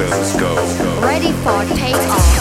Ready for takeoff.